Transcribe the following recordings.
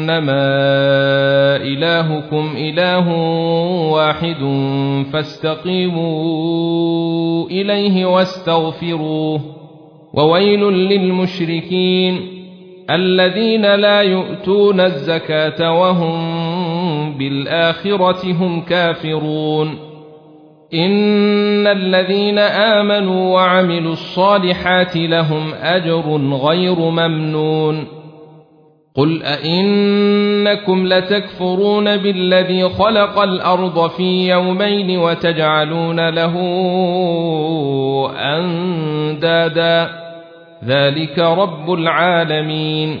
انما إلهكم إله واحد فاستقيموا إليه واستغفروه وويل للمشركين الذين لا يؤتون الزكاة وهم بالآخرة هم كافرون إن الذين آمنوا وعملوا الصالحات لهم أجر غير ممنون قل ائنكم لتكفرون بالذي خلق الأرض في يومين وتجعلون له اندادا ذلك رب العالمين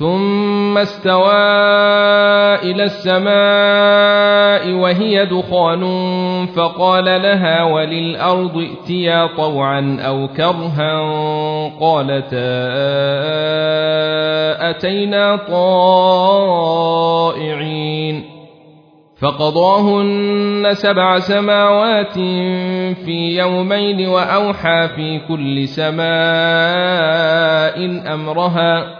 ثم استوى إلى السماء وهي دخان فقال لها وللارض ائتيا طوعا أو كرها قالتا اتينا طائعين فقضاهن سبع سماوات في يومين واوحى في كل سماء امرها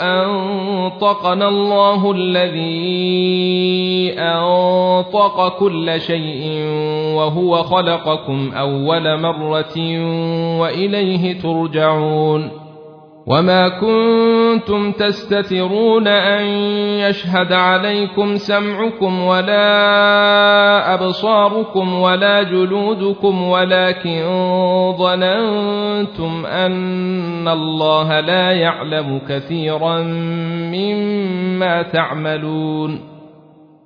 أنطقنا الله الذي أنطق كل شيء وهو خلقكم أول مرة وإليه ترجعون. وما كنتم تستترون أن يشهد عليكم سمعكم ولا أبصاركم ولا جلودكم ولكن ظننتم أن الله لا يعلم كثيرا مما تعملون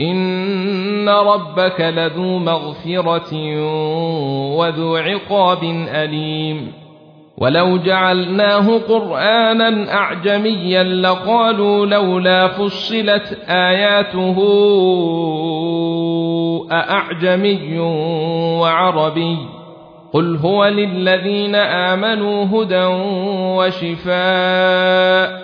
ان ربك لذو مغفره وذو عقاب اليم ولو جعلناه قرانا اعجميا لقالوا لولا فصلت اياته ااعجمي وعربي قل هو للذين امنوا هدى وشفاء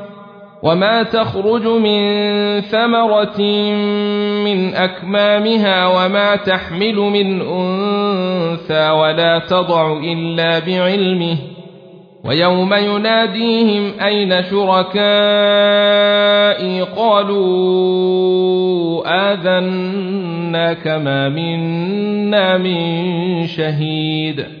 وما تخرج من ثمره من اكمامها وما تحمل من انثى ولا تضع الا بعلمه ويوم يناديهم اين شركائي قالوا اذناك ما منا من شهيد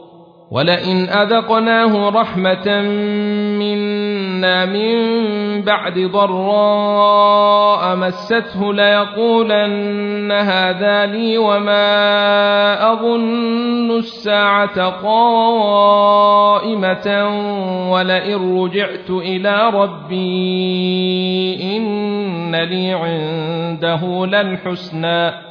ولئن أذقناه رحمة منا من بعد ضراء مسته ليقولن هذا لي وما أظن الساعة قائمة ولئن رجعت إلى ربي إن لي عنده للحسنى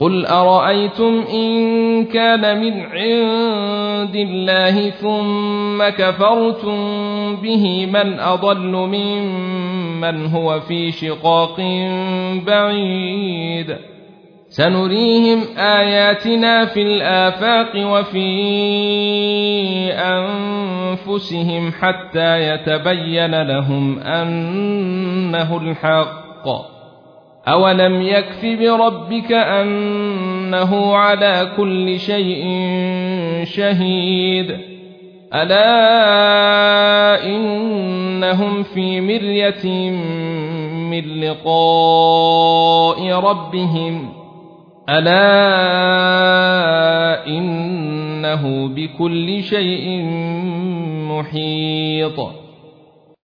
قل ارايتم ان كان من عند الله ثم كفرتم به من اضل ممن هو في شقاق بعيد سنريهم اياتنا في الافاق وفي انفسهم حتى يتبين لهم انه الحق اولم يكف بربك انه على كل شيء شهيد الا انهم في مريه من لقاء ربهم الا انه بكل شيء محيط